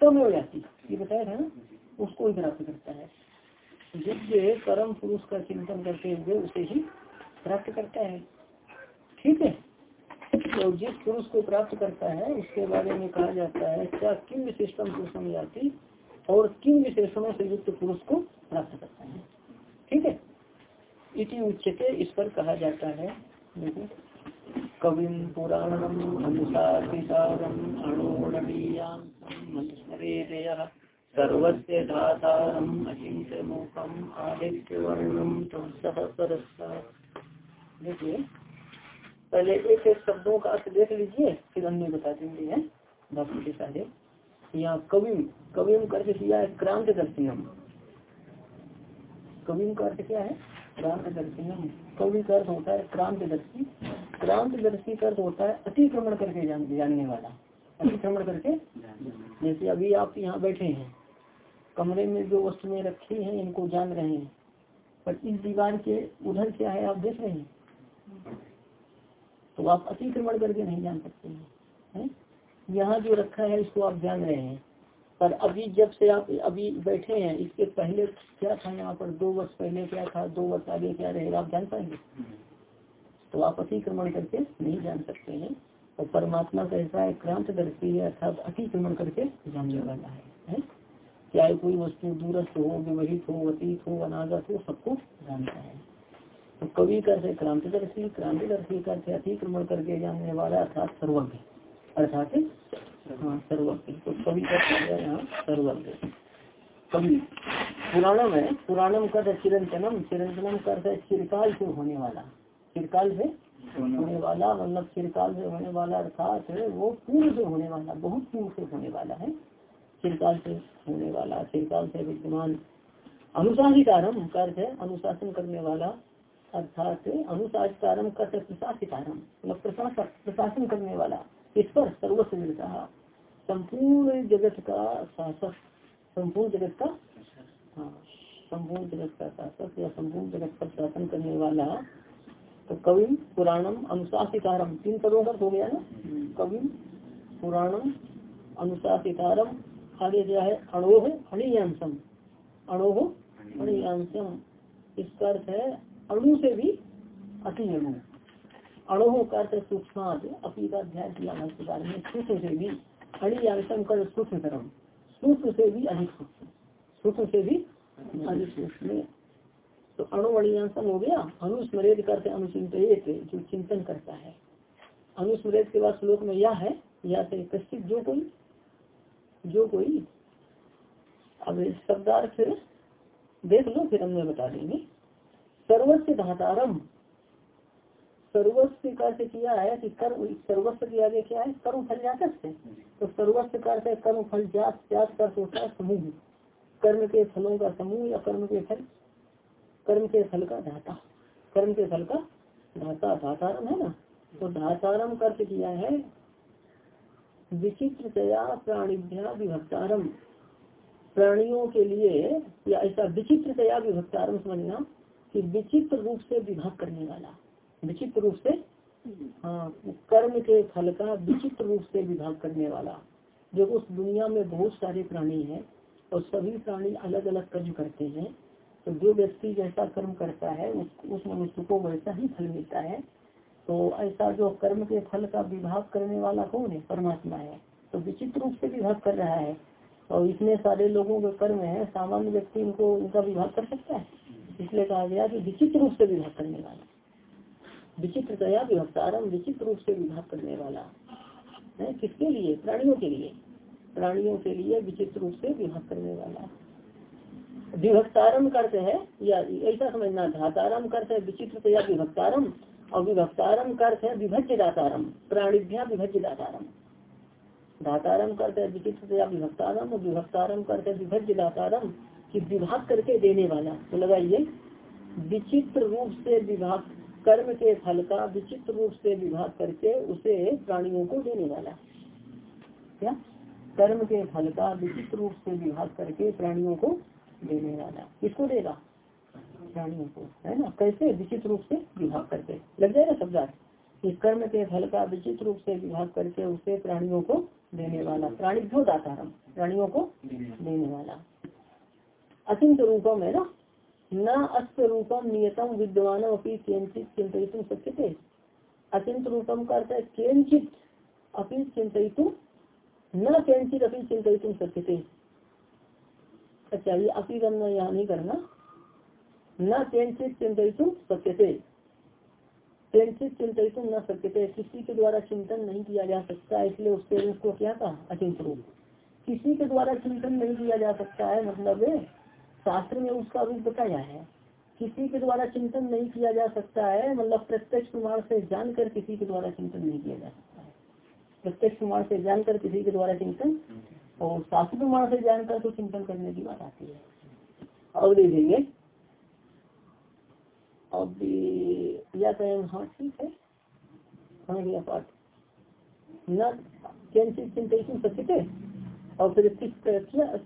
तो कम हो जाती। ये बताया था ना? उसको ही प्राप्त करता है। जिससे परम पुरुष का चिंतन करते हुए उसे ही प्राप्त करता है। ठीक है? तो जिस पुरुष को प्राप्त करता है, उसके बारे में कहा जाता है, क्या किन विशेषण पुरुषम जाति और किन विशेषणों से युक्त पुरुष को प्राप्त करता है? ठीक है? इति उच्चते इस पर कहा जाता है। देखो। वर्णम देखिए, पहले एक एक शब्दों का अर्थ देख लीजिए, फिर अन्य बता देंगे, हैं? बाकी के सारे। यहाँ कविम कविम करके किया है क्रांत दर्शिनम कविम का अर्थ क्या है? क्रांत दर्शिनम कवि का अर्थ होता है क्रांत दर्शी क्रांत दर्शी का अर्थ होता है अतिक्रमण करके जान, जानने वाला अतिक्रमण करके जैसे अभी आप यहाँ बैठे हैं कमरे में जो वस्तुएँ रखी हैं इनको जान रहे हैं पर इस दीवार के उधर क्या है आप देख रहे हैं? तो आप अतिक्रमण करके नहीं जान सकते हैं? यहाँ जो रखा है इसको आप जान रहे हैं। पर अभी जब से आप अभी बैठे हैं, इसके पहले क्या था यहाँ पर? दो वर्ष पहले क्या था? दो वर्ष आगे क्या रहेगा? आप जान पाएँगे। तो आप अतिक्रमण करके नहीं जान सकते हैं। और परमात्मा कैसा है क्रांत दर्शी है, अर्थात अतिक्रमण करके जानने वाला है? चाहे कोई वस्तु दूरस्थ हो, विवहित हो, अतीत हो, अनागत हो, सबको जानता है। तो कवि करते क्रांतिदर्शी क्रांतिदर्शी करते अतिक्रमण करके जानने वाला अर्थात सर्वज्ञ, अर्थात हाँ तो का पुराणम है। पुराणम कर चिरंतनम। चिरंतनम कर चिरकाल से होने वाला। चिरकाल से होने वाला मतलब चिरकाल से होने वाला अर्थात वो पूर्व से होने वाला, बहुत पूर्व से होने वाला है। चिरकाल से होने वाला। चिरकाल से विद्यमान अनुशासितारम अर्थ है अनुशासन करने वाला। अर्थात अनुशासितारम कर प्रशासितारम मतलब प्रशासक, प्रशासन करने वाला। इस पर सर्वस्व मिलता संपूर्ण जगत का शासक संपूर्ण जगत का हाँ संपूर्ण जगत का शासक या संपूर्ण जगत का शासन करने वाला तो कवि पुराणम अनुशासितारम, तीन पदों का हो गया ना? कवि पुराणम अनुशासितारम, आगे क्या है अणोह अणियांशम अणोह अणियांशम। इसका अर्थ है अणु से भी अति अणु। अणोह का अर्थ सूक्ष्म अपनी का अध्याय किया भाष्यकार में, सूक्ष्म से भी। अणियांशम कर सूक्ष्म तरम सूक्ष्म से भी अधिक सूक्ष्म। से भी अधिक सूक्ष्म। तो अणुमणियांसम हो गया। अनुस्मृत करते अनुचिंतित जो चिंतन करता है। अनुस्मृत के बाद श्लोक में यह है या से कश्चित जो कोई जो कोई, अब शब्दार्थ देख लो, फिर हमने बता देंगे। सर्वस्व धातारम सर्वस्व का से किया है कि कर्म, सर्वस्व के आगे क्या है? कर्म फल जात से तो सर्वस्व का कर्म फल जात जात का होता है समूह। कर्म के फलों का समूह या कर्म के फल? कर्म के फल का धाता कर्म के फल का धाता धातारम है ना? तो धातारम कर्त किया है विचित्रतया प्राणिभ्या विभक्तारम। प्राणियों के लिए या ऐसा विचित्रतया विभक्तारम समझना कि विचित्र रूप से विभाग करने वाला। विचित्र रूप से हाँ कर्म के फल का विचित्र रूप से विभाग करने वाला जो उस दुनिया में बहुत सारे प्राणी हैं और सभी प्राणी अलग अलग कर्म करते हैं तो जो व्यक्ति जैसा कर्म करता है उस, उस मनुष्य को वैसा ही फल मिलता है। तो ऐसा जो कर्म के फल का विभाग करने वाला कौन है? परमात्मा है। तो विचित्र रूप से विभाग कर रहा है। और इतने सारे लोगों के कर्म है सामान्य व्यक्ति इनको इनका विभाग कर सकता है? इसलिए कहा गया कि विचित्र रूप से विभाग करने वाला। विचित्र दया विभक्तारम विचित्र रूप से विभाग करने वाला। है, किसके लिए? प्राणियों के लिए। प्राणियों के लिए विचित्र रूप से विभाग करने वाला। विभक्तारम करते है, या ऐसा समझना, धातारम करते है विचित्र या विभक्तारम, और विभक्तारम करते है विभज्य दातारम प्राणिभ्या विभज्य दातारम धातारम करते है विचित्र या विभक्तारम, और विभक्तारम करते विभज्य दातारम की विभाग करके देने वाला। तो लगाइए, विचित्र रूप से विभाग कर्म के फल का विचित्र रूप से विभाग करके उसे प्राणियों को देने वाला क्या? कर्म के फल का विचित्र रूप से विभाग करके प्राणियों को देने वाला किसको देगा? प्राणियों को है ना? कैसे? विचित्र रूप से विभाग करके। लग जाएगा शब्दार्थ इस कर्म के फल का विचित्र रूप से विभाग करके उसे प्राणियों को देने वाला प्राणी जो दाता प्राणियों को देने वाला। अचिंत रूपम है। ना न अस्त रूपम नियतम विद्वान अपनी केंचित चिंतित थे अचिंत रूपम का अर्थ है केंचित अपनी चिंतित न केंचित अपनी चिंतित थे अच्छा ये अपी करना यहाँ नहीं करना, न केंचित चिंतित थे केंचित चिंतित न सकते किसी के द्वारा चिंतन नहीं किया जा सकता, इसलिए उसके उसको क्या था अचिंत रूप। किसी के द्वारा चिंतन नहीं किया जा सकता है मतलब शास्त्र में उसका रूप बताया है। किसी के द्वारा चिंतन नहीं किया जा सकता है मतलब प्रत्यक्ष प्रमाण से जानकर किसी के द्वारा चिंतन नहीं किया जा सकता है। प्रत्यक्ष प्रमाण से जानकर किसी के द्वारा चिंतन और शास्त्र प्रमाण से जानकर तो चिंतन करने की बात आती है। और देखेंगे। अब या कहें हाँ ठीक है। हाँ गया पाठ। न चिंतन सत्य और फिर किस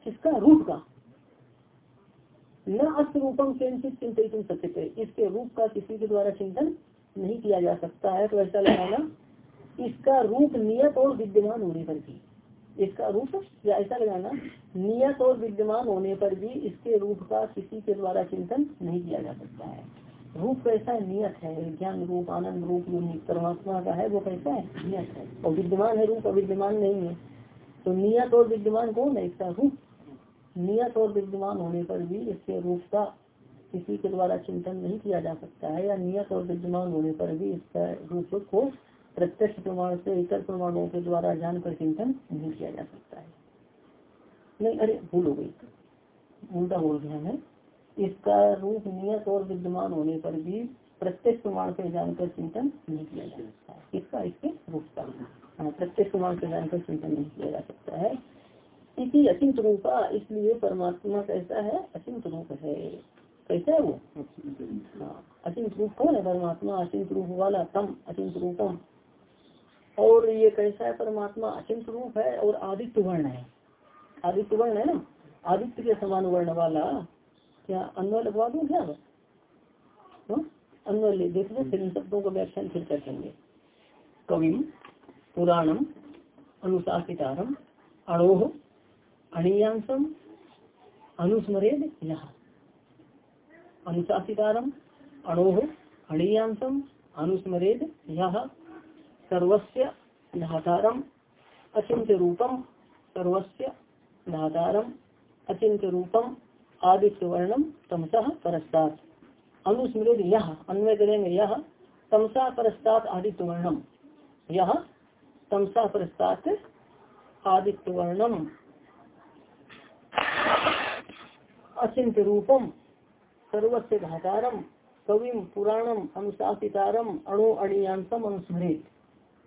किसका, रूप का? न अस्त रूपम किंचित चिंतन सत्य इसके रूप का किसी के द्वारा चिंतन नहीं किया जा सकता है। तो ऐसा लगाना इसका रूप नियत और विद्यमान होने पर भी। इसका रूप या ऐसा लगाना नियत और विद्यमान होने पर भी इसके रूप का किसी के द्वारा चिंतन नहीं किया जा सकता है। रूप कैसा है? नियत है। ज्ञान रूप, आनंद रूप जो परमात्मा का है, वो कैसा है? नियत है। और विद्यमान है रूप, अविद्यमान नहीं है। तो नियत और विद्यमान कौन है? इसका रूप। नियत और विद्यमान होने पर भी इसके रूप का किसी के द्वारा चिंतन नहीं किया जा सकता है या नियत और विद्यमान होने पर भी इसका रूप को प्रत्यक्ष प्रमाण से इतर प्रमाणों के द्वारा जानकर चिंतन नहीं किया जा सकता है। नहीं अरे भूल हो गई। उल्टा बोल गया है इसका रूप नियत और विद्यमान होने पर भी प्रत्यक्ष प्रमाण से जानकर चिंतन नहीं किया जा सकता है। इसका इसके रूप का हाँ, प्रत्यक्ष प्रमाण से जानकर चिंतन नहीं किया जा सकता है। इसी अचिंत रूपा इसलिए परमात्मा कैसा है अचिंत रूप है। कैसा है वो? हाँ अचिंत रूप कौन है परमात्मा? अचिंत रूप वाला, तम अचिंत रूपम और ये कैसा है परमात्मा? अचिंत रूप है और आदित्य वर्ण है। आदित्य वर्ण है ना? आदित्य के समान वर्ण वाला। क्या अन्वय लगवा दू क्या हाँ? अन्वय देख लो, फिर इन शब्दों का व्याख्यान फिर कर देंगे कविम पुराणम अनुशासितारम अणोह अणियांसम अनुस्मरेद यह अनुशासितारम अणोह अणियांसम अनुस्मरेद यह सर्वस्य धातारम अचिंत रूपम सर्वस्य धातारम अचिंत रूपम आदित्य वर्णम तमसा परस्तात। अनुस्मृत यह अन्वय करेंगे यह तमसा परस्तात आदित्य वर्णम यह तमसा परस्तात आदित्य वर्णम अचिंत रूपम सर्वस्व घातारम कविम पुराणम, अनुशासितारम, अणु अणियांसम अनुस्मृत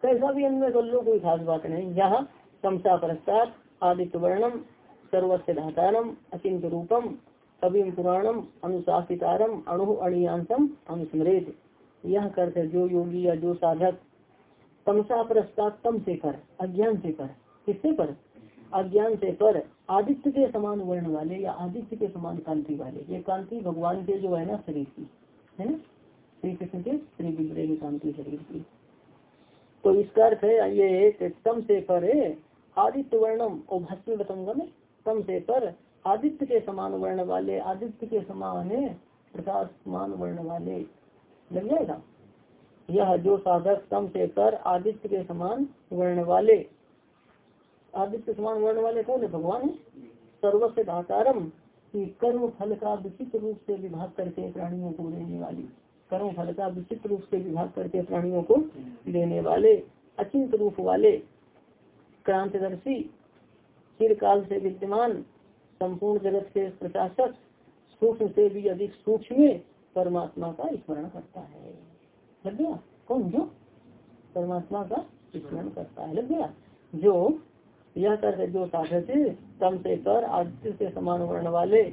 कैसा भी अन्वय कर लो कोई खास बात नहीं। यह तमसा परस्तात आदित्य वर्णम सर्वस्व धातारम अचिंत रूपम कविम पुराणम, अनुशासितारम, अणु अणियांसम अनुस्मृत यह करते जो योगी या जो साधक तमसा प्रस्ताव तम से कर, अज्ञान से कर। किससे पर? अज्ञान से पर आदित्य के समान वर्ण वाले या आदित्य के समान कांति वाले, ये कांति भगवान के जो है ना शरीर की, है ना? श्री कृष्ण के श्री विग्रह की कांति शरीर की। तो इसका अर्थ है, ये तम से पर आदित्य वर्णम और भाष्य बताऊँगा मैं तम से पर आदित्य के समान वर्ण वाले, आदित्य के समान प्रकाशमान वर्ण वाले। लग जाएगा? यह जो साधक तम से कर आदित्य के समान वर्ण वाले आदित्य समान वर्ण वाले कौन है? भगवान है। सर्वस्व धातारम की कर्म फल का विचित्र रूप से विभाग करके प्राणियों को देने वाली। कर्म फल का विचित्र रूप से विभाग करके प्राणियों को देने वाले, अचिंत रूप वाले, क्रांतिदर्शी, चिरकाल से विद्यमान, संपूर्ण जगत के प्रशासक, सूक्ष्म से भी अधिक सूक्ष्म परमात्मा का स्मरण करता है। लग गया? कौन? जो? परमात्मा का स्मरण करता है। लग गया? जो यह कर जो साधक तम से कर, आदित्य से समान वर्ण वाले।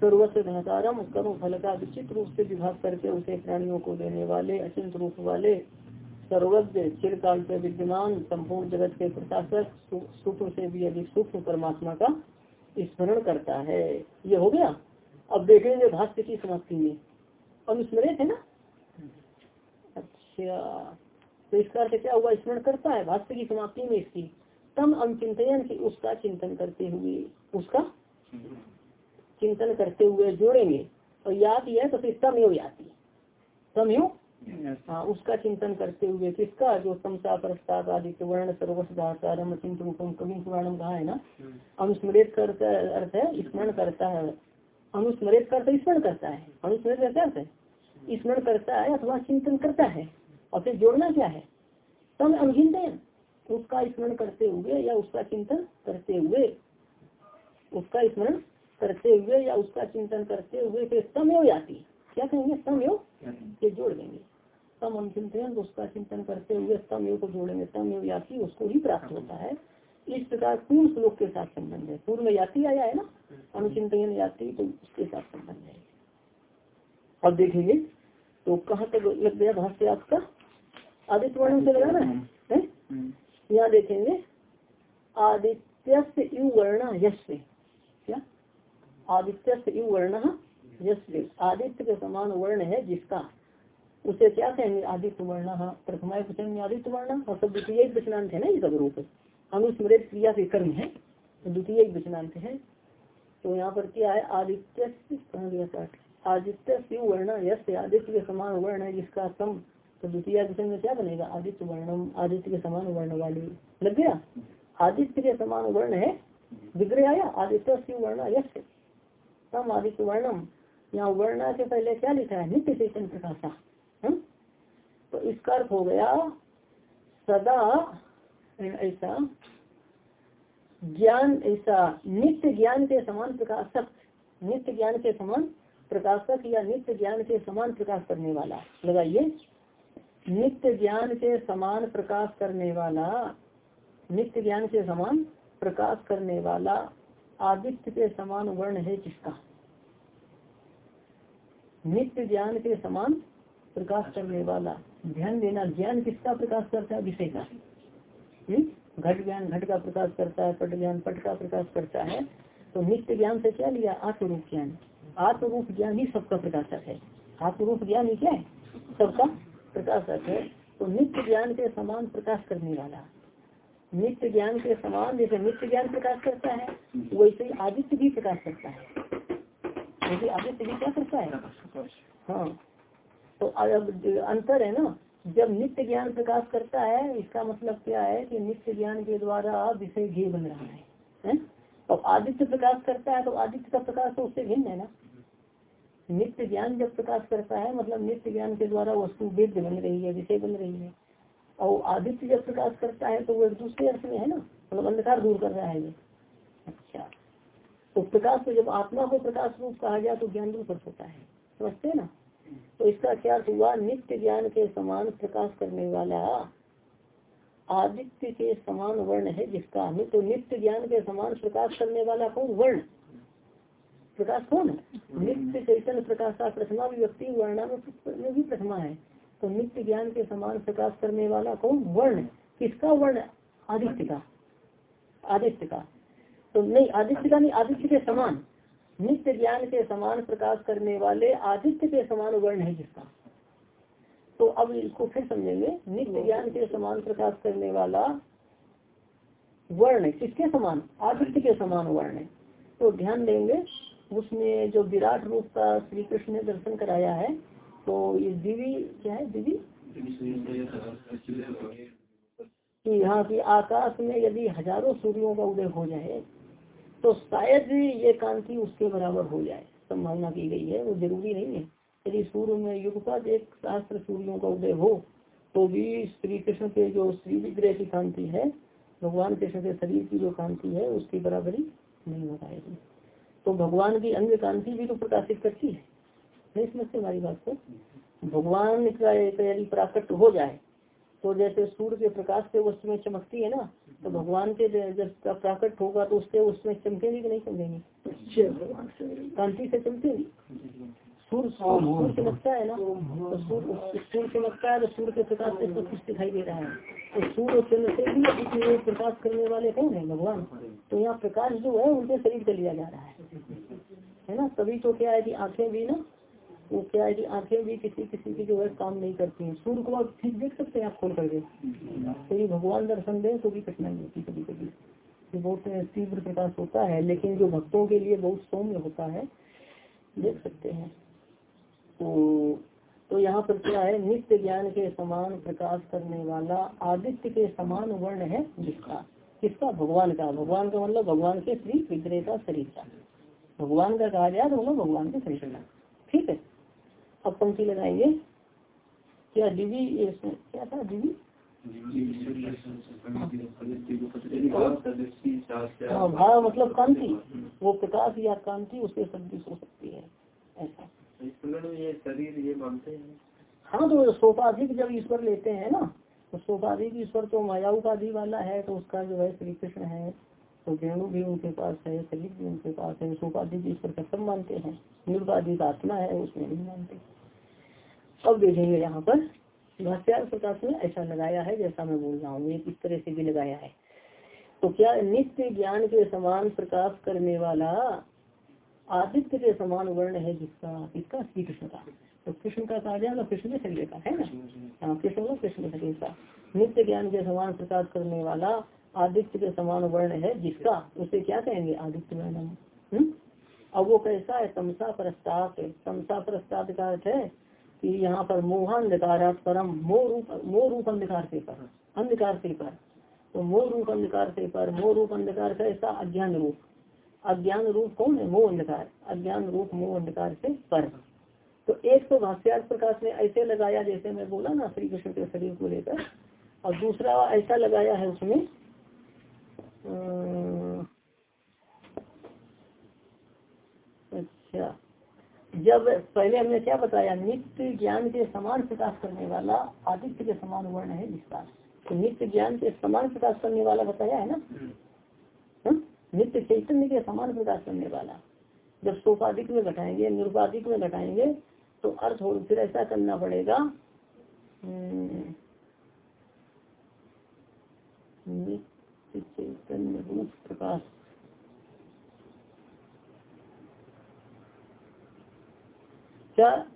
सर्वस्व धनतारम कर्म फल का विचित रूप से विभाग करके उसे प्राणियों को देने वाले, अचिंत रूप वाले। सर्वज्ञ, चिरकाल से विद्यमान, संपूर्ण जगत के प्रशासक सूक्ष्म से भी अधिक सूक्ष्म परमात्मा का स्मरण करता है। ये हो गया? अब देखेंगे भाष्य की समाप्ति में। अनुस्मृत है ना? अच्छा तो इसका क्या हुआ? स्मरण करता है भाष्य की समाप्ति में इसकी। तम हम चिंतन की उसका चिंतन करते हुए उसका चिंतन करते हुए जोड़ेंगे और याद यह तो फिर तम याति तम यू हाँ उसका चिंतन करते हुए किसका? जो समता प्रस्ताव आदित्य वर्ण सर्वसाधारण चिंतन कवि पुराणम कहा है ना? अनुस्मृत करता अर्थ है स्मरण करता है। अनुस्मृत करता स्मरण करता है। अनुस्मृत का अर्थ है? स्मरण करता है अथवा चिंतन करता है। और फिर जोड़ना क्या है? तम अनुचिंतन उसका स्मरण करते हुए या उसका चिंतन करते हुए उसका स्मरण करते हुए या उसका चिंतन करते हुए फिर तमयो याति। क्या कहेंगे? तमयो ये जोड़ देंगे। तम अनुचिंतन उसका चिंतन करते हुए तमयो को जोड़ेंगे। तमयो याति उसको ही प्राप्त होता है। इस प्रकार पूर्ण श्लोक के साथ संबंध है। पूर्व याति आया है ना? अनुचिंतन याति तो उसके साथ संबंध है। अब देखेंगे तो कहाँ तक लग गया भाष्य आपका? आदित्य वर्ण से लगाना है, है? यहाँ देखेंगे। आदित्य यु वर्ण यश क्या? आदित्य यु वर्ण यश आदित्य के समान वर्ण है जिसका। उसे क्या कहेंगे? आदित्य वर्ण। प्रथमा आदित्य वर्ण। और सब द्वितीय वचनांत है ना ये सब रूप अनुस्मृत क्रिया के कर्म है। द्वितीय वचनांत है। तो यहाँ पर क्या है? आदित्य आदित्य वर्ण यश आदित्य के समान वर्ण है जिसका सम तो द्वितीय वचन में क्या बनेगा? आदित्य वर्णम, आदित्य के समान वर्ण वाली। लग गया? आदित्य के समान वर्ण है विग्रह आया आदित्य शिव वर्ण यश सम आदित्य वर्णम। यहाँ वर्ण के पहले क्या लिखा है? नित्य चेतन प्रकाशा तो इसका अर्थ हो गया, सदा ऐसा, ज्ञान ऐसा, नित्य ज्ञान के समान प्रकाशक, नित्य ज्ञान के समान प्रकाशक या नित्य ज्ञान के समान प्रकाश करने वाला। लगाइए। नित्य ज्ञान के समान प्रकाश करने वाला, नित्य ज्ञान के समान प्रकाश करने वाला आदित्य के समान वर्ण है किसका? नित्य ज्ञान के समान प्रकाश करने वाला। ध्यान देना, ज्ञान किसका प्रकाश करता है? विषय का। घट ज्ञान, घट का प्रकाश करता है, पट ज्ञान, पट का प्रकाश करता है। तो नित्य ज्ञान से क्या लिया? आत्मरूप ज्ञान। आत्मरूप ज्ञान ही सबका प्रकाशक है। आत्मरूप ज्ञान ही क्या है? सबका प्रकाशक है तो नित्य ज्ञान के समान प्रकाश करने वाला। नित्य ज्ञान के समान जैसे नित्य ज्ञान प्रकाश करता है वैसे ही आदित्य भी प्रकाश करता है। वैसे आदित्य भी क्या करता है? हाँ। तो अब अंतर है ना जब नित्य ज्ञान प्रकाश करता है इसका मतलब क्या है कि नित्य ज्ञान के द्वारा विषय घी बन रहा है, है? आदित्य प्रकाश करता है तो आदित्य का प्रकाश तो उससे भिन्न है ना। नित्य ज्ञान जब प्रकाश करता है मतलब नित्य ज्ञान के द्वारा वस्तु वेद्य बन रही है, विषय बन रही है। और आदित्य जब प्रकाश करता है तो वो एक दूसरे अर्थ में है ना? मतलब अंधकार दूर कर रहा है ये। अच्छा। तो प्रकाश को जब आत्मा को प्रकाश रूप कहा जाए तो ज्ञान रूप होता है। समझते है ना? तो इसका क्या हुआ? नित्य ज्ञान के समान प्रकाश करने वाला आदित्य के समान वर्ण है जिसका। तो नित्य ज्ञान के समान प्रकाश करने वाला कौन? वर्ण। प्रकाश कौन है? नित्य चैतन्य प्रकाश का प्रथमा व्यक्ति वर्णा में भी प्रथमा है। तो नित्य ज्ञान के समान प्रकाश करने वाला कौन? वर्ण। किसका वर्ण? आदित्य का आदित्य का तो नहीं आदित्य का नहीं, आदित्य के समान। नित्य ज्ञान के समान प्रकाश करने वाले आदित्य के समान वर्ण है जिसका तो अब इसको फिर समझेंगे। नित्य ज्ञान के समान प्रकाश करने वाला वर्ण किसके समान? आदित्य के समान वर्ण है। तो ध्यान देंगे उसमें जो विराट रूप का श्री कृष्ण ने दर्शन कराया है तो ये दिवी क्या है, दिवी? कि यहाँ की आकाश में यदि हज़ारों सूर्यों का उदय हो जाए तो शायद ये कांति उसके बराबर हो जाए, संभावना की गई है, वो ज़रूरी नहीं है। यदि सूर्य में युगपद एक शास्त्र सूर्यों का उदय हो तो भी श्री कृष्ण के जो श्री विग्रह की कांति है, भगवान कृष्ण के शरीर की जो कांति है, उसकी बराबरी नहीं हो पाएगी। तो भगवान की अंग कांति भी तो प्रकाशित करती है। नहीं समझते हमारी बात को भगवान का यदि प्राकट हो जाए तो जैसे सूर्य के प्रकाश से वस्तु में चमकती है ना तो भगवान के जब प्राकट होगा तो उससे उसमें चमकेगी कि नहीं चमकेगी? कांति से चमकेगी। सूर्य सूर्य चमकता है ना तो सूर्य सूर्य चमकता है तो सूर्य के प्रकाश से सब कुछ दिखाई दे रहा है। तो सूर्य चंद्र से भी प्रकाश करने वाले कौन है? भगवान। तो यहाँ प्रकाश जो है उनके शरीर से लिया जा रहा है। है ना? तभी तो क्या है कि आँखें भी ना, वो क्या है कि आँखें भी किसी किसी की जो है काम नहीं करती हैं। सूर्य को आप ठीक देख सकते हैं आप खोल करके। तो भगवान दर्शन दें तो भी कठिनाई होती कभी कभी बहुत तीव्र प्रकाश होता है, लेकिन जो भक्तों के लिए बहुत सौम्य होता है, देख सकते हैं। तो तो यहाँ पर क्या है, नित्य ज्ञान के समान प्रकाश करने वाला आदित्य के समान वर्ण है जिसका, किसका? भगवान का। भगवान का मतलब भगवान के श्री का शरीर का भगवान का कहा जाए मतलब भगवान के का ठीक है? अब पंक्ति लगाएँगे क्या दिवी क्या था हाँ भाव मतलब कांति। वो प्रकाश या कांति उसके सदृश हो सकती है। ऐसा। ये शरीर ये मानते हैं हाँ तो सोपाधिक जब ईश्वर लेते हैं ना तो सोपाधिक ईश्वर तो माया उपाधि वाला है तो उसका जो है श्री कृष्ण है। तो वेणु भी उनके पास है शरीर भी उनके पास है सोपाधिक ईश्वर का सब मानते हैं। निर्वाधिक आत्मा है उसमें नहीं मानते अब देखेंगे यहाँ पर भाष्यार प्रकाश में ऐसा लगाया है जैसा मैं बोल रहा हूँ ये इस तरह से भी लगाया है। तो क्या नित्य ज्ञान के समान प्रकाश करने वाला आदित्य के समान वर्ण है जिसका? इसका श्री कृष्ण का। तो कृष्ण का कहा जाएगा कृष्ण के शरीर का है ना? हाँ कृष्ण का कृष्ण शरीर का। नित्य ज्ञान के समान प्रकाश करने वाला आदित्य के समान वर्ण है, जिसका उसे क्या कहेंगे? आदित्य वर्णम हम्म? अब वो कैसा है? तमसा प्रस्ताव तमसा प्रस्ताव का अर्थ है कि यहाँ पर मोहांधकार परम, मोह रूप मोह रूप अंधकार से पर, अंधकार से पर। तो मोह रूप अंधकार से पर, मोह रूप अंधकार का ऐसा अज्ञान रूप। अज्ञान रूप कौन है? मोह अंधकार। अज्ञान रूप मोह अंधकार से पर। तो एक तो भाष्यार प्रकाश ने ऐसे लगाया, जैसे मैं बोला ना श्री कृष्ण के शरीर को लेकर, और दूसरा ऐसा लगाया है उसमें अच्छा जब पहले हमने क्या बताया नित्य ज्ञान के समान प्रकाश करने वाला आदित्य के समान वर्ण है जिसका तो नित्य ज्ञान के समान प्रकाश करने वाला बताया है ना हम्म। नित्य चैतन्य के समान प्रकाश करने वाला जब सोपाधिक में घटाएँगे निरुपाधिक में घटाएँगे तो अर्थ हो फिर ऐसा करना पड़ेगा हम्म। नित्य चैतन्य रूप प्रकाश क्या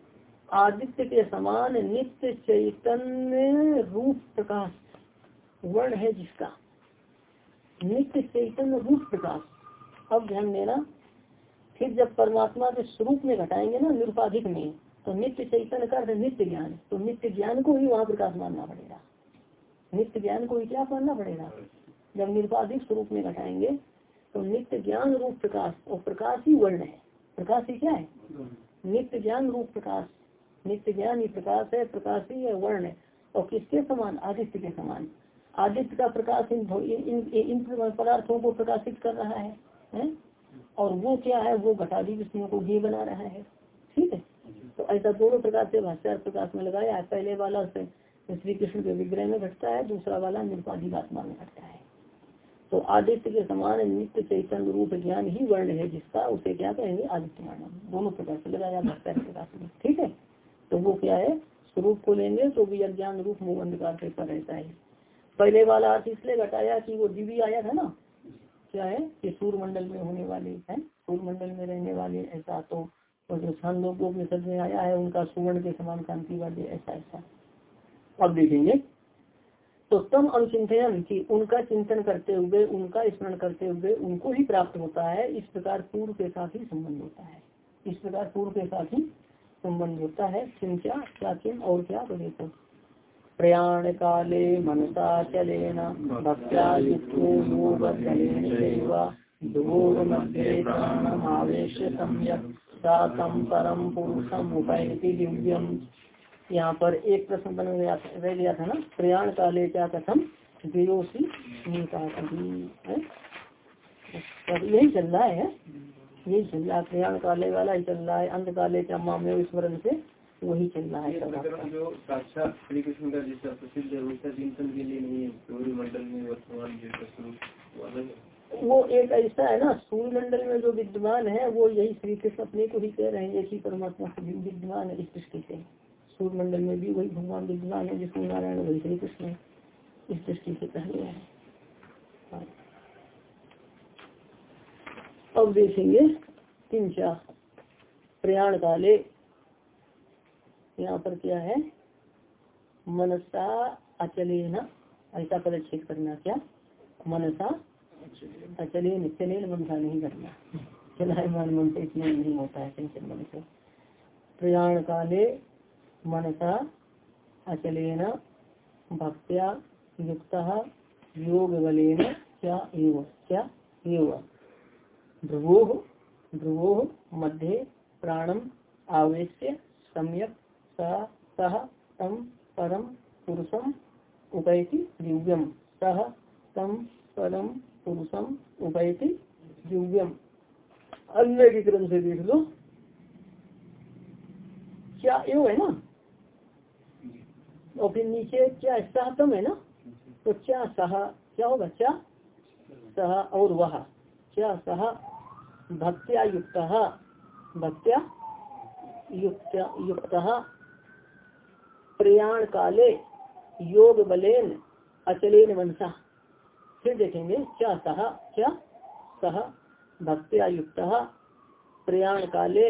आदित्य के समान नित्य चैतन्य रूप प्रकाश वर्ण है जिसका? नित्य चैतन्य रूप प्रकाश। अब ध्यान देना, फिर जब परमात्मा के स्वरूप में घटाएँगे ना, निरुपाधिक में तो नित्य चैतन्य का नित्य ज्ञान तो नित्य ज्ञान को ही वहाँ प्रकाश मानना पड़ेगा। नित्य ज्ञान को ही क्या मानना पड़ेगा? जब निरुपाधिक स्वरूप में घटाएँगे तो नित्य ज्ञान रूप प्रकाश और प्रकाश ही वर्ण है। प्रकाश ही क्या है? नित्य ज्ञान रूप प्रकाश। नित्य ज्ञान ही प्रकाश है प्रकाश ही है वर्ण है। और किसके समान? आदित्य के समान। आदित्य का प्रकाश इन इन, इन पदार्थों को प्रकाशित कर रहा है, है? और वो क्या है? वो घटादी विष्णुओं को घी बना रहा है। ठीक है? तो ऐसा दोनों प्रकार से भाष्यार प्रकाश में लगाया है। पहले वाला श्री कृष्ण के विग्रह में घटता है दूसरा वाला निर्पाधिक आत्मा में घटता है। तो आदित्य के समान नित्य चैतन्य रूप ज्ञान ही वर्ण है जिसका उसे क्या कहेंगे? आदित्य वर्ण दोनों प्रकार से लगाया जाता है प्रकाश में। ठीक है? तो वो क्या है? स्वरूप को लेंगे तो भी अज्ञान रूप मुँह अंधकार से रहता है। पहले वाला अर्थ इसलिए घटाया कि वो दिव्य आया था ना? क्या है? कि सूर्य मंडल में होने वाले है। सूर्य मंडल में रहने वाले ऐसा तो और जो सान लोग में आया है, उनका सुवर्ण के समान कांति वाले ऐसा ऐसा अब देखेंगे तो तम अनुचिंतन की उनका चिंतन करते हुए, उनका स्मरण करते हुए उनको ही प्राप्त होता है। इस प्रकार पूर्व के साथ ही संबंध होता है। इस प्रकार पूर्व के साथ ही संबंध होता है। चिंचा क्या? चिन्ह और क्या बोले तो? प्रयाण काले मनसा चले भक्त्या परम पुरुषम उपैति दिव्यम। यहाँ पर एक प्रश्न बन गया रह गया था ना? प्रयाण काले क्या कथम? विरोसी यही चल रहा है यही चल रहा है। प्रयाण काले वाला ही चल रहा है अंत काले क्या मामले स्मरण से वही चल रहा है जो साक्षात श्री कृष्ण का जैसा प्रसिद्ध है वैसा चिंतन के लिए नहीं है। मंडल में वर्तमान वो एक ऐसा है ना सूर्य मंडल में जो विद्यमान है वो यही श्री कृष्ण अपने को ही कह रहे हैं एक ही परमात्मा विद्यमान है इस दृष्टि से। सूर्य मंडल में भी वही भगवान विद्यमान है जिसमें नारायण वही श्री कृष्ण है। इस दृष्टि से पहले है। हाँ। अब देखेंगे चार प्रयाण काले। यहाँ पर क्या है? मनसा अचलेन। ऐसा पदच्छेद करना क्या? मनसा अचलेन। चलेन मनसा नहीं करना। चलायमान मन मन से इसमें नहीं होता है मन से। प्रयाण काले मनसा, अचलेन, भक्त्या, युक्त योग बलेन क्या क्या ध्रुवो ध्रुवो मध्य प्राणम आवेश सम्यक सह तम परम पुरुषम उपैति दिव्यम। सह तम परम पुरुषम उपैति दिव्यम। अन्य के क्रम से देख लो। क्या एव है ना? और फिर नीचे क्या सहतम है ना? तो क्या सह, क्या होगा? क्या? सह और वह। क्या सह? भक्त्या युक्त। भक्त्या युक्त युक्त। प्रयाण काले योग बलेन अचलेन मनसा फिर देखेंगे, क्या सह क्या? सह, भक्त्या युक्त। प्रयाण काले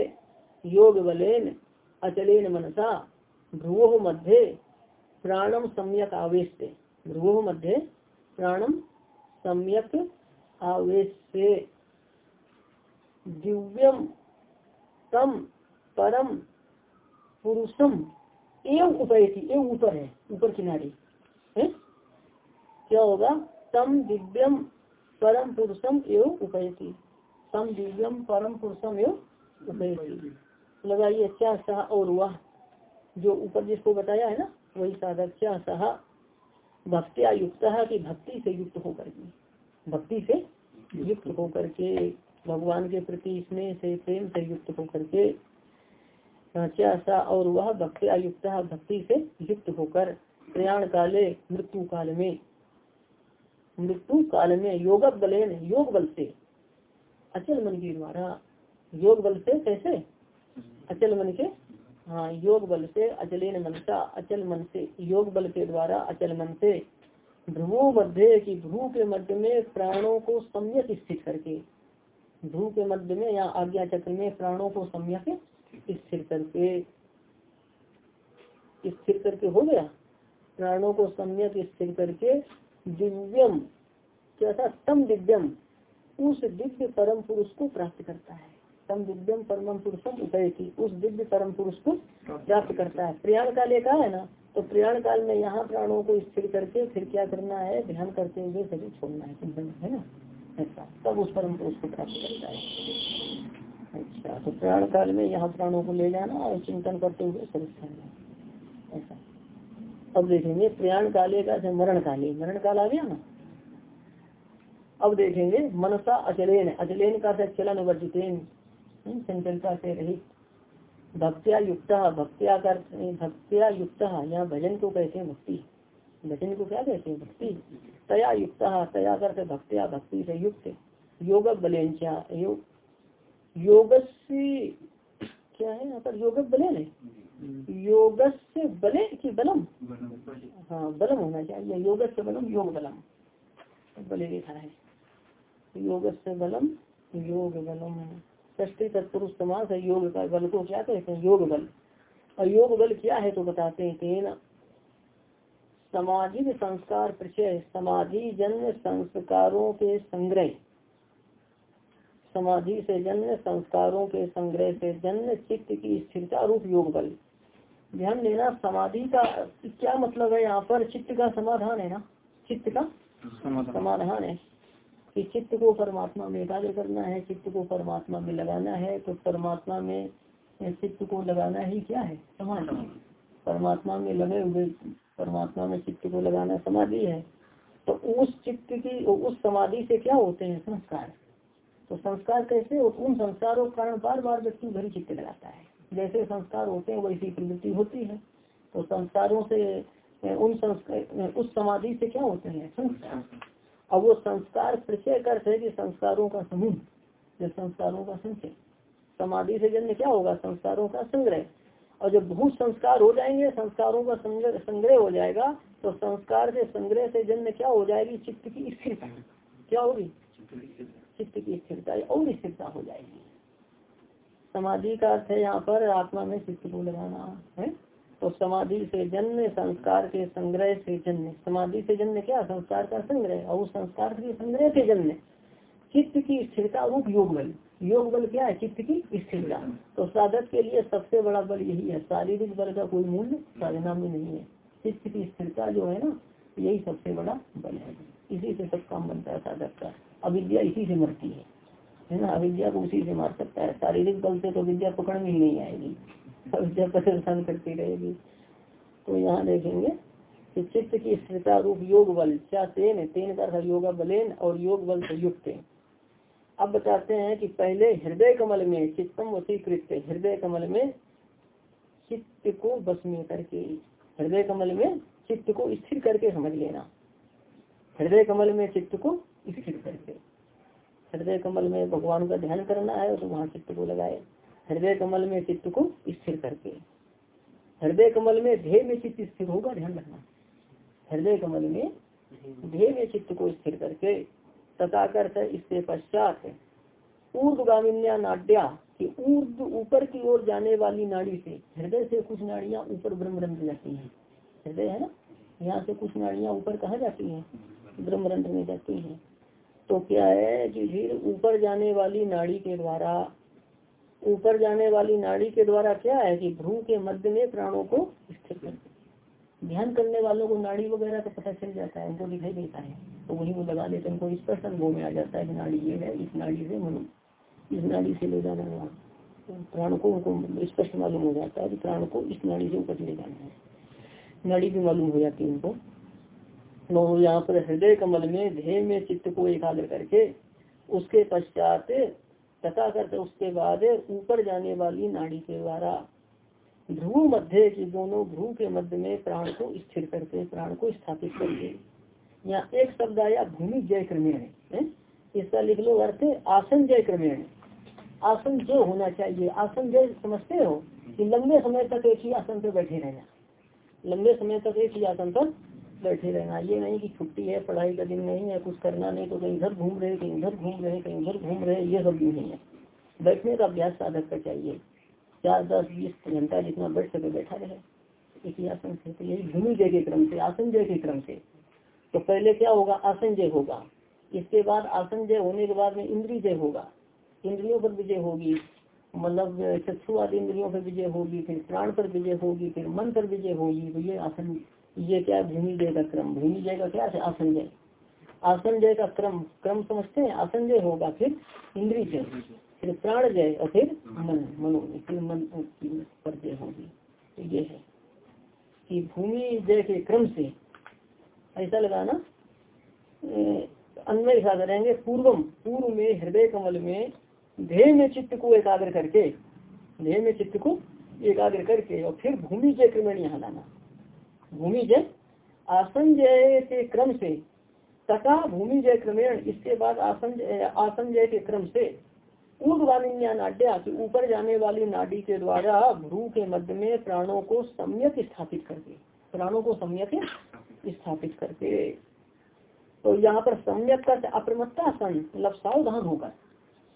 योग बलेन अचलेन मनसा ध्रुवो मध्य प्राणम सम्यक आवेश ध्रुवो मध्य प्राणम सम्यक आवेश दिव्यम तम परम पुरुषम। एवं उपयती, एवं ऊपर है, ऊपर किनारे। क्या होगा? तम दिव्यम परम पुरुषम एवं उपयती। तम दिव्यम परम पुरुषम एवं उपयती। लगाइए, क्या सह और वह जो ऊपर जिसको बताया है ना? वही साधक क्या सह भक्त्या युक्त की भक्ति से युक्त होकर के भक्ति से युक्त होकर के भगवान के प्रति स्नेह से प्रेम से युक्त होकर के सा और वह भक्ति आयुक्त भक्ति से युक्त होकर प्रयाण काले मृत्यु काल में मृत्यु काल में योग बलेन योग बल से अचल मन के द्वारा योग बल से कैसे? अचल मन के हाँ योग बल से अचलेन मनसा, अचल मन से योग बल के द्वारा अचल मन से ध्रुवो मध्य की ध्रुव के मध्य में प्राणों को सम्यक स्थित करके ध्रुव के मध्य में या आज्ञा चक्र में प्राणों को सम्यक स्थिर करके स्थिर करके हो गया? प्राणों को सम्यक स्थिर करके दिव्यम क्या था तम दिव्यम, उस दिव्य परम पुरुष को प्राप्त करता है। तम दिव्यम परम पुरुषम थी उस दिव्य परम पुरुष को प्राप्त करता है। प्रयाण काल एक है ना तो प्रयाण काल में यहाँ प्राणों को स्थिर करके फिर क्या करना है? ध्यान करते हुए सभी छोड़ना है है ना? ऐसा। तब उस परम पुरुष को प्राप्त करता है। अच्छा तो प्राण काल में यहाँ प्राणों को ले जाना और चिंतन करते हुए शरीर छोड़ना ऐसा। अब देखेंगे प्रयाण काले का मरण काले मरण काल आ गया ना? अब देखेंगे मनसा अचलेन। अचलेन का चलन वर्जितेन। चंचलता से रहित। भक्त्या युक्त भक्त्या कर भक्त्या युक्त यहाँ भजन को कहते हैं भक्ति। भजन को क्या कहते हैं? भक्ति। तया युक्त तया करते भक्त्या, भक्ति से युक्त। योग बलेंचा योग क्या है यहाँ पर? योग बले है? योग से बले की बलम? हाँ बलम होना चाहिए। योग से बलम, योग बलम। बले लिखा है। योग से बलम, योग बलम। ष्टी तत्पुरुष समास है योग का बल को क्या कहते हैं? योग बल। और योग बल क्या है तो बताते हैं तेन समाधि संस्कार प्रचय समाधि जन्म संस्कारों के संग्रह। समाधि से जन्म संस्कारों के संग्रह से जन्म चित्त की स्थिरता रूप योग बल। ध्यान देना समाधि का क्या मतलब है? यहाँ पर चित्त का समाधान है ना? चित्त का समाधान है। कि चित्त को परमात्मा में एकाग्र करना है चित्त को परमात्मा में लगाना है तो परमात्मा में चित्त को लगाना ही क्या है? समाधि। परमात्मा में लगे हुए परमात्मा में चित्त को लगाना समाधि है। तो उस चित्त की उस समाधि से क्या होते हैं? संस्कार। तो संस्कार कैसे? उन संस्कारों के कारण बार बार व्यक्ति भरी चित्त लगाता है। जैसे संस्कार होते हैं वैसी प्रवृत्ति होती है। तो संस्कारों से उन संस्कार उस समाधि से क्या होते हैं? संस्कार। अब वो संस्कार प्रचय कर है कि संस्कारों का समूह, जब संस्कारों का संचय। समाधि से जन्म क्या होगा? संस्कारों का संग्रह। और जब बहुत संस्कार हो जाएँगे, संस्कारों का संग्रह संग्रह हो जाएगा तो संस्कार से संग्रह से जन्म क्या हो जाएगी? चित्त की स्थिरता। क्या होगी? चित्त की स्थिरता और स्थिरता हो जाएगी। समाधि का अर्थ है यहाँ पर आत्मा में चित्त को लगाना, है? तो समाधि से जन्म संस्कार के संग्रह से जन्म समाधि से जन्म क्या? संस्कार का संग्रह। और उस संस्कार के संग्रह से जन्म चित्त की स्थिरता रूप योग बल। योग बल क्या है? चित्त की स्थिरता। तो साधक के लिए सबसे बड़ा बल यही है। शारीरिक बल का कोई मूल्य साधना में नहीं है। चित्त की स्थिरता जो है ना, यही सबसे बड़ा बल है। इसी से सब काम बनता है साधक का। अविद्या इसी से मरती है। है ना? अविद्या को उसी से मार सकता है। शारीरिक बल से तो विद्या पकड़ में ही नहीं आएगी। परेशान करती रहेगी। तो यहाँ देखेंगे कि चित्त की स्थिरता रूप योग बल क्या तेन तेन का योगा बलेन और योग बल से युक्त अब बताते हैं कि पहले हृदय कमल में चित्तम वसीकृत हृदय कमल में चित्त को बस में करके, हृदय कमल में चित्त को स्थिर करके समझ लेना। हृदय कमल में चित्त को स्थिर करके। हृदय कमल में भगवान का ध्यान करना है तो वहाँ चित्त को लगाए। हृदय कमल में चित्त को स्थिर करके। हृदय कमल में ध्येय में चित्त स्थिर होगा, ध्यान रखना। हृदय कमल में ध्येय में चित्त को स्थिर करके तथा इसके पश्चात ऊर्दगामिन्या नाड्या कि ऊर्द ऊपर की ओर जाने वाली नाड़ी से, हृदय से कुछ नाड़ियाँ ऊपर ब्रह्मरंध्र जाती हैं। हृदय है ना? यहाँ से कुछ नाड़ियाँ ऊपर कहा जाती हैं? ब्रह्मरंध्र में जाती हैं। तो क्या है कि फिर ऊपर जाने वाली नाड़ी के द्वारा ऊपर जाने वाली नाड़ी के द्वारा क्या है कि भ्रू के मध्य में प्राणों को स्थिर करते ध्यान करने वालों को नाड़ी वगैरह का पता चल जाता है, उनको दिखाई देता है। तो वही वो लगा लेते हैं, उनको स्पष्ट अनुभव में आ जाता है कि नाड़ी ये है, इस नाड़ी से मनु, इस नाड़ी से ले जाना है। प्राण को उनको स्पष्ट मालूम हो जाता है कि प्राण को इस नाड़ी से ऊपर ले जाना है। नाड़ी भी मालूम हो जाती है उनको। तो यहाँ पर हृदय कमल में ध्येय में चित्त को एकाग्र करके उसके पश्चात तथा करते उसके बाद ऊपर जाने वाली नाड़ी के द्वारा ध्रुव मध्य की दोनों ध्रुव के मध्य में प्राण को स्थिर करके प्राण को स्थापित करके यहाँ एक शब्द आया, भूमि जय क्रमेण इसका लिख लो अर्थ आसन जय क्रमेण आसन जो होना चाहिए, आसन जय समझते हो कि लंबे समय तक एक ही आसन पर बैठे रहना। लंबे समय तक एक ही आसन पर बैठे रहना। ये नहीं कि छुट्टी है, पढ़ाई का दिन नहीं है, कुछ करना नहीं तो कहीं इधर घूम रहे, कहीं इधर घूम रहे, कहीं उधर घूम रहे, ये सब भी नहीं है। बैठने का अभ्यास साधक का चाहिए। चार, दस, बीस घंटा जितना बैठ सके बैठा रहे। इसी आसन से तो यही भूमि जय के क्रम से, आसन जय के क्रम से। तो पहले क्या होगा? आसन जय होगा। इसके बाद आसन जय होने के बाद में इंद्री जय होगा। इंद्रियों पर विजय होगी। मतलब चक्षु आदि इंद्रियों पर विजय होगी, फिर प्राण पर विजय होगी, फिर मन पर विजय होगी तो ये आसन ये क्या भूमि जय का क्रम। भूमि जय का क्या है? आसन जय आसन जय का क्रम। क्रम समझते हैं? आसन जय होगा फिर इंद्री जय। फिर प्राण जय और फिर मन। मनो। फिर मन पर जय होगी। तो ये है कि भूमि जय के क्रम से ऐसा लगाना अन्वय साध रहेंगे। पूर्वम, पूर्व में हृदय कमल में ध्येय में चित्त को एकाग्र करके ध्येय में चित्त को एकाग्र करके और फिर भूमि जय क्रमण यहाँ लाना। भूमि जय आसन जय के क्रम से, तथा भूमि जय क्रमेण इसके बाद आसन आसन जय के क्रम से ऊर्धवानिन्या नाड्या की ऊपर जाने वाली नाडी के द्वारा भ्रू के मध्य में प्राणों को सम्यक स्थापित करके, प्राणों को सम्यक स्थापित करके। तो यहाँ पर सम्यक कर अप्रमत्ता सन मतलब सावधान होकर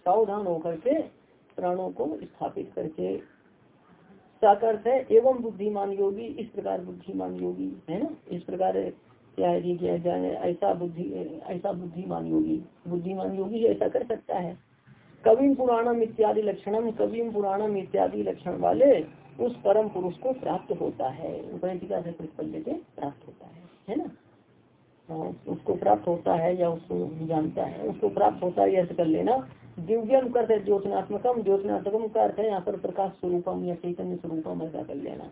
सावधान होकर के प्राणों को स्थापित करके साकर्थ है एवं बुद्धिमान योगी इस प्रकार बुद्धिमान योगी है ना? इस प्रकार क्या है जाए ऐसा बुद्धि ऐसा बुद्धिमान योगी। बुद्धिमान योगी ऐसा कर सकता है। कविम पुराणम इत्यादि लक्षणम कविम पुराणम इत्यादि लक्षण वाले उस परम पुरुष को प्राप्त होता है। प्रतिपल्य से प्राप्त होता है है ना? हाँ, उसको प्राप्त होता है या उसको जानता है उसको प्राप्त होता है ऐसा कर लेना दिव्यम कर है, ज्योतनात्मकम ज्योतनात्मकम का अर्थ है यहाँ पर प्रकाश स्वरूपम या चैतन्य स्वरूपम ऐसा कर लेना।